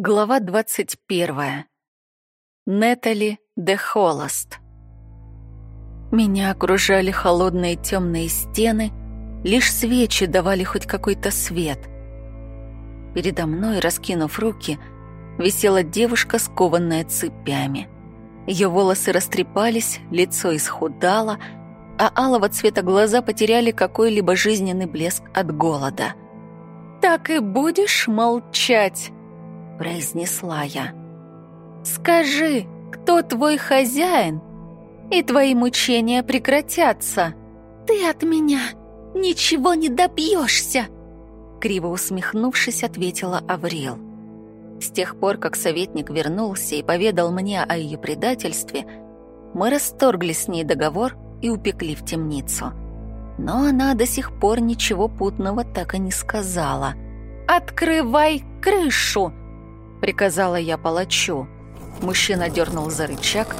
Глава 21. Нетали де Холост. Меня окружали холодные темные стены, лишь свечи давали хоть какой-то свет. Передо мной, раскинув руки, висела девушка, скованная цепями. Ее волосы растрепались, лицо исхудало, а алого цвета глаза потеряли какой-либо жизненный блеск от голода. «Так и будешь молчать?» Произнесла я. «Скажи, кто твой хозяин, и твои мучения прекратятся. Ты от меня ничего не добьешься!» Криво усмехнувшись, ответила Аврил. С тех пор, как советник вернулся и поведал мне о ее предательстве, мы расторгли с ней договор и упекли в темницу. Но она до сих пор ничего путного так и не сказала. «Открывай крышу!» — приказала я палачу. Мужчина дернул за рычаг,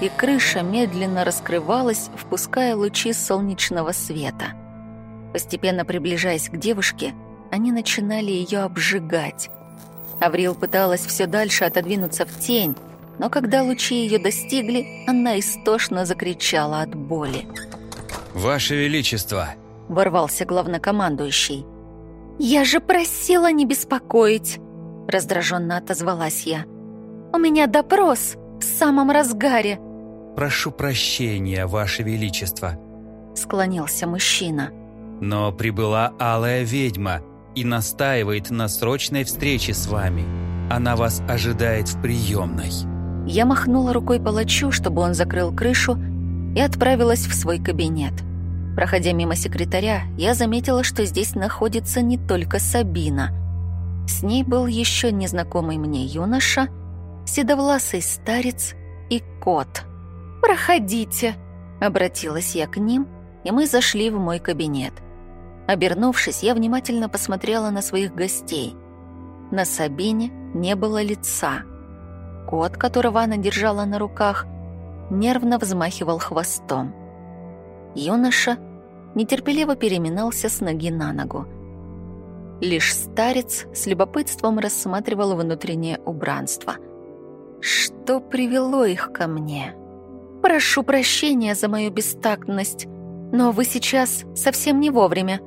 и крыша медленно раскрывалась, впуская лучи солнечного света. Постепенно приближаясь к девушке, они начинали ее обжигать. Аврил пыталась все дальше отодвинуться в тень, но когда лучи ее достигли, она истошно закричала от боли. «Ваше Величество!» — ворвался главнокомандующий. «Я же просила не беспокоить!» Раздраженно отозвалась я. «У меня допрос в самом разгаре». «Прошу прощения, Ваше Величество», — склонился мужчина. «Но прибыла алая ведьма и настаивает на срочной встрече с вами. Она вас ожидает в приемной». Я махнула рукой палачу, чтобы он закрыл крышу, и отправилась в свой кабинет. Проходя мимо секретаря, я заметила, что здесь находится не только Сабина — с ней был еще незнакомый мне юноша, седовласый старец и кот. «Проходите!» — обратилась я к ним, и мы зашли в мой кабинет. Обернувшись, я внимательно посмотрела на своих гостей. На Сабине не было лица. Кот, которого она держала на руках, нервно взмахивал хвостом. Юноша нетерпеливо переминался с ноги на ногу. Лишь старец с любопытством рассматривал внутреннее убранство. Что привело их ко мне? Прошу прощения за мою бестактность, но вы сейчас совсем не вовремя.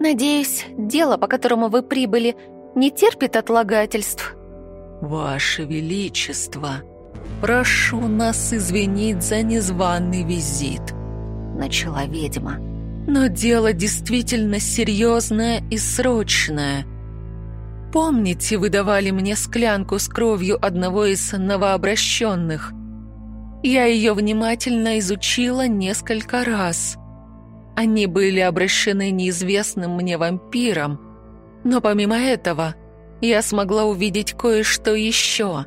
Надеюсь, дело, по которому вы прибыли, не терпит отлагательств. Ваше Величество, прошу нас извинить за незваный визит, начала ведьма. Но дело действительно серьезное и срочное. Помните, вы давали мне склянку с кровью одного из новообращенных? Я ее внимательно изучила несколько раз. Они были обращены неизвестным мне вампиром, но помимо этого я смогла увидеть кое-что еще.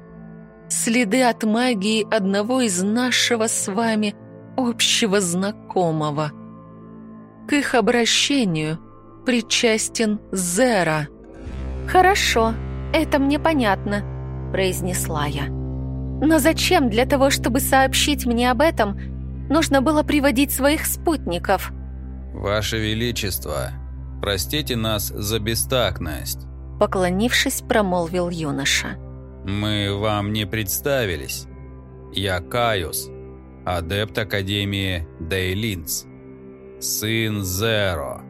Следы от магии одного из нашего с вами общего знакомого – к их обращению причастен Зера. «Хорошо, это мне понятно», — произнесла я. «Но зачем для того, чтобы сообщить мне об этом, нужно было приводить своих спутников?» «Ваше Величество, простите нас за бестактность», — поклонившись, промолвил юноша. «Мы вам не представились. Я Каюс, адепт Академии Дейлинц сын Зеро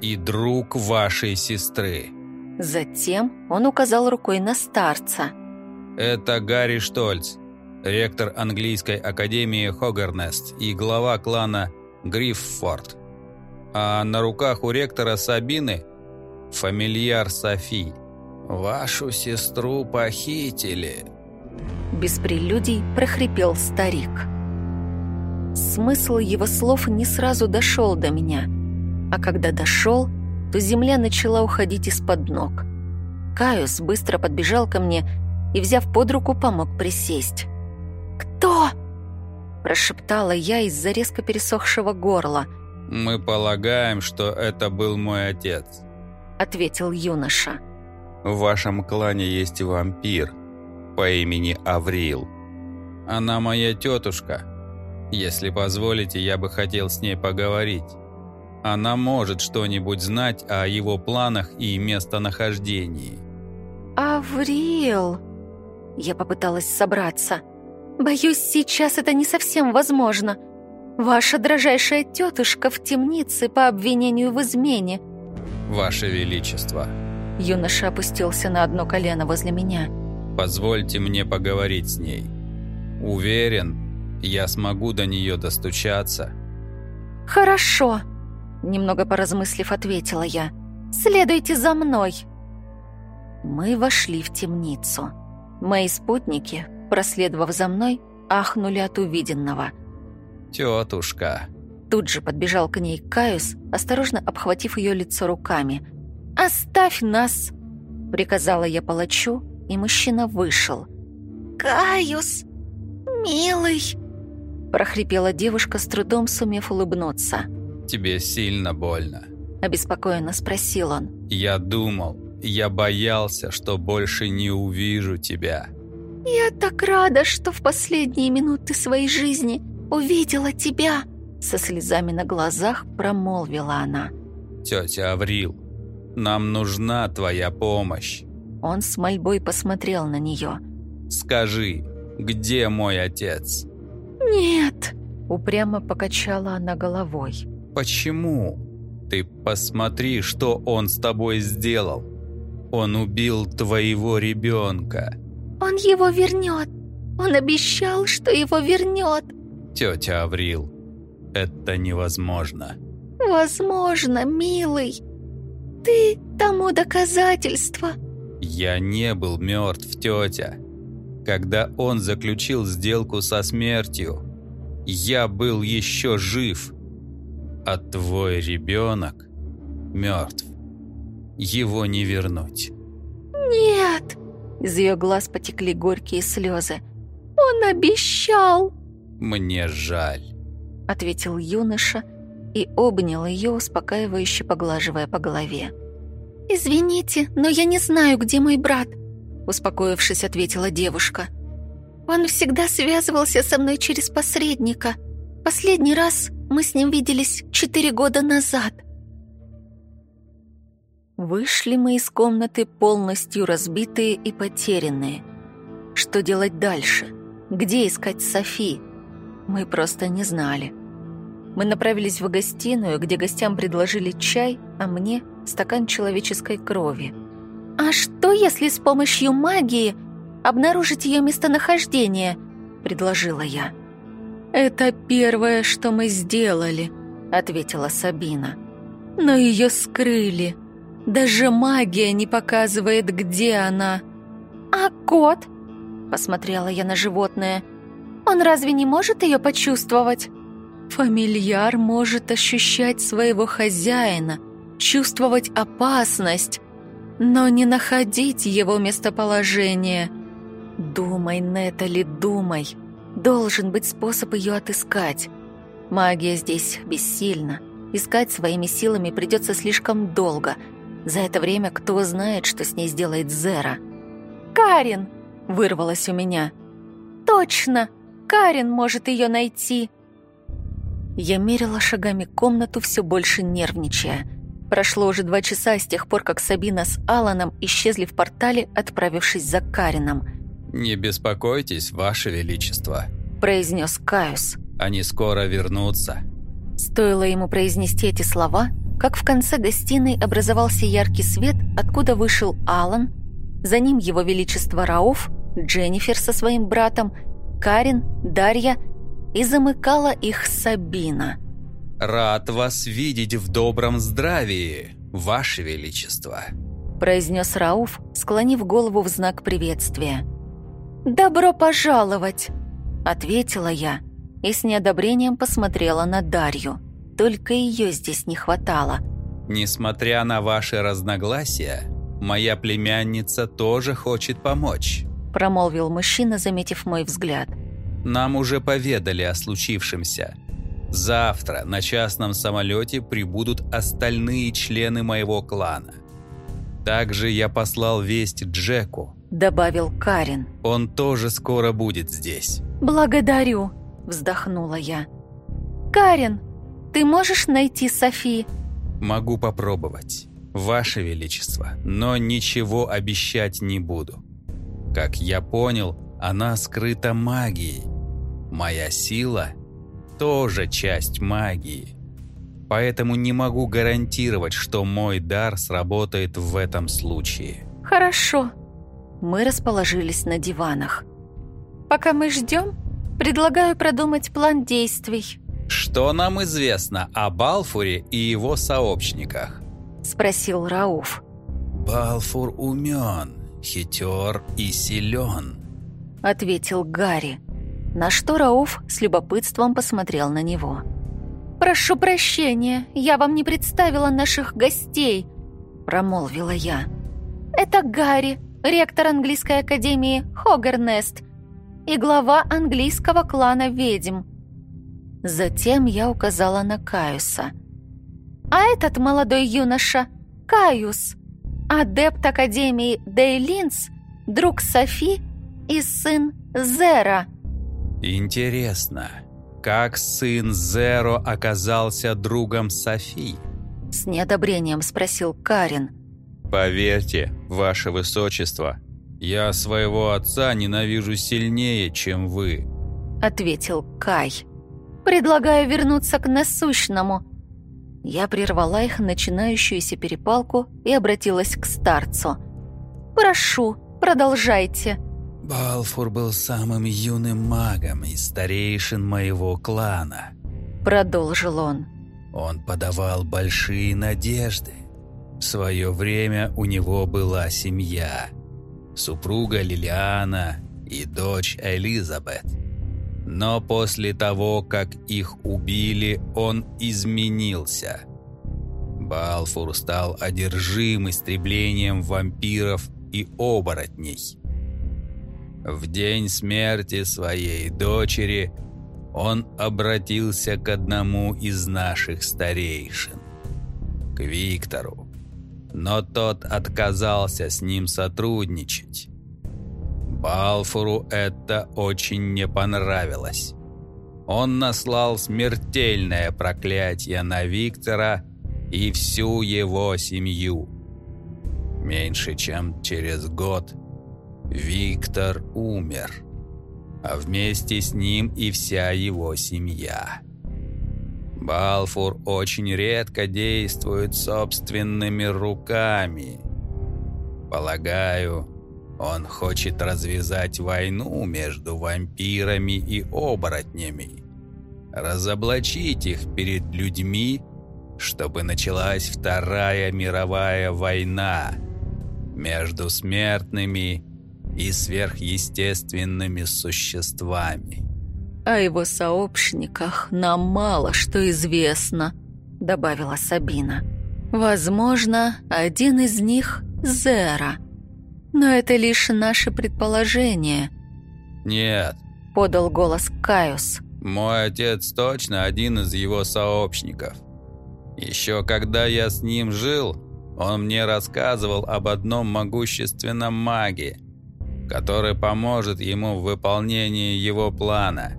и друг вашей сестры». Затем он указал рукой на старца. «Это Гарри Штольц, ректор английской академии Хогернест и глава клана Гриффорд. А на руках у ректора Сабины фамильяр Софи. Вашу сестру похитили». Без прелюдий прохрипел старик. Смысл его слов не сразу дошел до меня, а когда дошел, то земля начала уходить из-под ног. Каюс быстро подбежал ко мне и, взяв под руку, помог присесть. «Кто?» – прошептала я из-за резко пересохшего горла. «Мы полагаем, что это был мой отец», – ответил юноша. «В вашем клане есть вампир по имени Аврил. Она моя тетушка, если позволите, я бы хотел с ней поговорить. Она может что-нибудь знать о его планах и местонахождении. «Аврил!» Я попыталась собраться. «Боюсь, сейчас это не совсем возможно. Ваша дрожайшая тетушка в темнице по обвинению в измене». «Ваше Величество!» Юноша опустился на одно колено возле меня. «Позвольте мне поговорить с ней. Уверен, я смогу до нее достучаться». «Хорошо», — немного поразмыслив, ответила я. «Следуйте за мной». Мы вошли в темницу. Мои спутники, проследовав за мной, ахнули от увиденного. «Тетушка!» Тут же подбежал к ней Каюс, осторожно обхватив ее лицо руками. «Оставь нас!» — приказала я палачу, и мужчина вышел. «Каюс! Милый!» — прохрипела девушка, с трудом сумев улыбнуться. «Тебе сильно больно?» — обеспокоенно спросил он. «Я думал, я боялся, что больше не увижу тебя». «Я так рада, что в последние минуты своей жизни увидела тебя!» Со слезами на глазах промолвила она. «Тетя Аврил, нам нужна твоя помощь!» Он с мольбой посмотрел на нее. «Скажи, где мой отец?» «Нет!» Упрямо покачала она головой. «Почему? Ты посмотри, что он с тобой сделал!» Он убил твоего ребенка. Он его вернет. Он обещал, что его вернет. Тетя Аврил, это невозможно. Возможно, милый. Ты тому доказательство. Я не был мертв, тетя. Когда он заключил сделку со смертью, я был еще жив, а твой ребенок мертв. Его не вернуть. «Нет!» Из ее глаз потекли горькие слезы. «Он обещал!» «Мне жаль», — ответил юноша и обнял ее, успокаивающе поглаживая по голове. «Извините, но я не знаю, где мой брат», — успокоившись, ответила девушка. «Он всегда связывался со мной через посредника. Последний раз мы с ним виделись четыре года назад». Вышли мы из комнаты полностью разбитые и потерянные. Что делать дальше? Где искать Софи? Мы просто не знали. Мы направились в гостиную, где гостям предложили чай, а мне — стакан человеческой крови. «А что, если с помощью магии обнаружить ее местонахождение?» — предложила я. «Это первое, что мы сделали», — ответила Сабина. «Но ее скрыли». Даже магия не показывает, где она. «А кот?» — посмотрела я на животное. «Он разве не может ее почувствовать?» «Фамильяр может ощущать своего хозяина, чувствовать опасность, но не находить его местоположение. Думай, Нетали, думай. Должен быть способ ее отыскать. Магия здесь бессильна. Искать своими силами придется слишком долго — за это время кто знает, что с ней сделает Зера. «Карин!» — вырвалась у меня. «Точно! Карин может ее найти!» Я мерила шагами комнату, все больше нервничая. Прошло уже два часа с тех пор, как Сабина с Аланом исчезли в портале, отправившись за Карином. «Не беспокойтесь, Ваше Величество», — произнес Каюс. «Они скоро вернутся». Стоило ему произнести эти слова, как в конце гостиной образовался яркий свет, откуда вышел Алан, за ним его величество Рауф, Дженнифер со своим братом, Карин, Дарья и замыкала их Сабина. «Рад вас видеть в добром здравии, ваше величество», произнес Рауф, склонив голову в знак приветствия. «Добро пожаловать!» ответила я и с неодобрением посмотрела на Дарью. Только ее здесь не хватало. «Несмотря на ваши разногласия, моя племянница тоже хочет помочь», промолвил мужчина, заметив мой взгляд. «Нам уже поведали о случившемся. Завтра на частном самолете прибудут остальные члены моего клана. Также я послал весть Джеку», добавил Карин. «Он тоже скоро будет здесь». «Благодарю», вздохнула я. «Карин, ты можешь найти Софи?» «Могу попробовать. Ваше Величество, но ничего обещать не буду. Как я понял, она скрыта магией. Моя сила тоже часть магии. Поэтому не могу гарантировать, что мой дар сработает в этом случае. Хорошо. Мы расположились на диванах. Пока мы ждем, предлагаю продумать план действий. Что нам известно о Балфуре и его сообщниках? Спросил Рауф. Балфур умен, хитер и силен. Ответил Гарри. На что Рауф с любопытством посмотрел на него. «Прошу прощения, я вам не представила наших гостей», — промолвила я. «Это Гарри, ректор английской академии Хогернест и глава английского клана ведьм». Затем я указала на Каюса. «А этот молодой юноша — Каюс, адепт Академии Дейлинс, друг Софи и сын Зера». «Интересно, как сын Зеро оказался другом Софи?» С неодобрением спросил Карин. «Поверьте, ваше высочество, я своего отца ненавижу сильнее, чем вы», ответил Кай. «Предлагаю вернуться к насущному». Я прервала их начинающуюся перепалку и обратилась к старцу. «Прошу, продолжайте». Балфур был самым юным магом из старейшин моего клана. Продолжил он. Он подавал большие надежды. В свое время у него была семья. Супруга Лилиана и дочь Элизабет. Но после того, как их убили, он изменился. Балфур стал одержим истреблением вампиров и оборотней. В день смерти своей дочери он обратился к одному из наших старейшин, к Виктору. Но тот отказался с ним сотрудничать. Балфуру это очень не понравилось. Он наслал смертельное проклятие на Виктора и всю его семью. Меньше чем через год – Виктор умер, а вместе с ним и вся его семья. Балфур очень редко действует собственными руками. Полагаю, он хочет развязать войну между вампирами и оборотнями, разоблачить их перед людьми, чтобы началась Вторая мировая война между смертными и сверхъестественными существами. «О его сообщниках нам мало что известно», — добавила Сабина. «Возможно, один из них — Зера. Но это лишь наше предположение». «Нет», — подал голос Каюс. «Мой отец точно один из его сообщников. Еще когда я с ним жил, он мне рассказывал об одном могущественном маге, который поможет ему в выполнении его плана.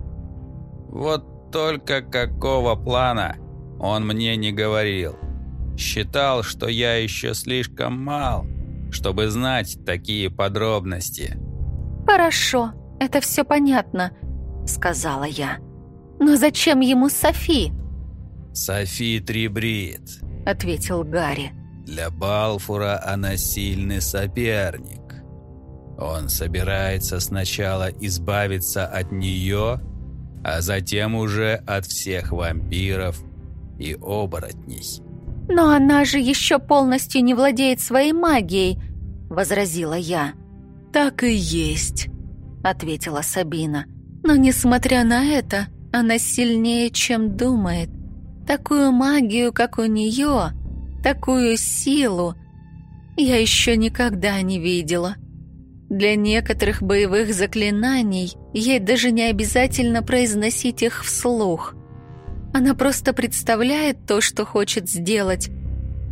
Вот только какого плана он мне не говорил. Считал, что я еще слишком мал, чтобы знать такие подробности. «Хорошо, это все понятно», — сказала я. «Но зачем ему Софи?» «Софи Трибрид», — ответил Гарри. «Для Балфура она сильный соперник. Он собирается сначала избавиться от нее, а затем уже от всех вампиров и оборотней. «Но она же еще полностью не владеет своей магией», — возразила я. «Так и есть», — ответила Сабина. «Но несмотря на это, она сильнее, чем думает. Такую магию, как у нее, такую силу я еще никогда не видела». Для некоторых боевых заклинаний ей даже не обязательно произносить их вслух. Она просто представляет то, что хочет сделать,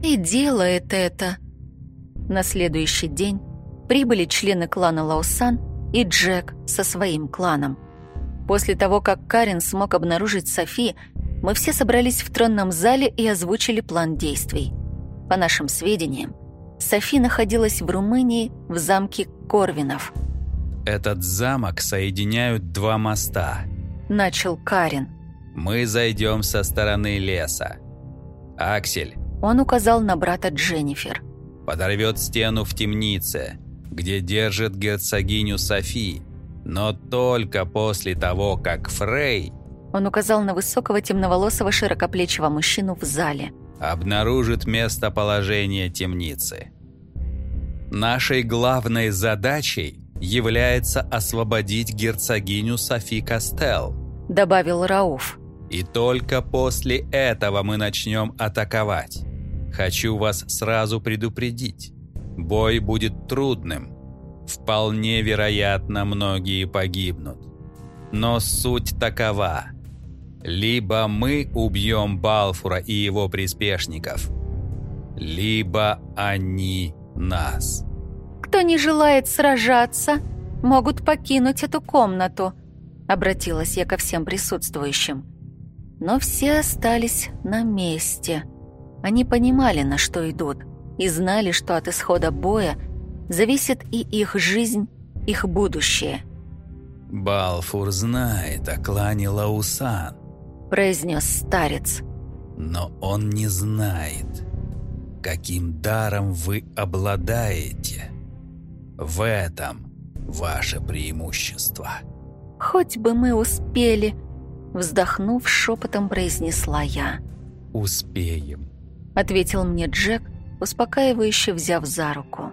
и делает это. На следующий день прибыли члены клана Лаусан и Джек со своим кланом. После того, как Карен смог обнаружить Софи, мы все собрались в тронном зале и озвучили план действий. По нашим сведениям, Софи находилась в Румынии в замке Корвинов. Этот замок соединяют два моста. Начал Карин. Мы зайдем со стороны леса. Аксель. Он указал на брата Дженнифер. Подорвет стену в темнице, где держит герцогиню Софи. Но только после того, как Фрей... Он указал на высокого темноволосого широкоплечего мужчину в зале. Обнаружит местоположение темницы. Нашей главной задачей является освободить герцогиню Софи Кастел. Добавил Рауф. И только после этого мы начнем атаковать. Хочу вас сразу предупредить. Бой будет трудным. Вполне вероятно, многие погибнут. Но суть такова. Либо мы убьем Балфура и его приспешников, либо они нас. «Кто не желает сражаться, могут покинуть эту комнату», обратилась я ко всем присутствующим. Но все остались на месте. Они понимали, на что идут, и знали, что от исхода боя зависит и их жизнь, их будущее. «Балфур знает о клане Лаусан», — произнес старец. «Но он не знает, каким даром вы обладаете. В этом ваше преимущество». «Хоть бы мы успели», — вздохнув, шепотом произнесла я. «Успеем», — ответил мне Джек, успокаивающе взяв за руку.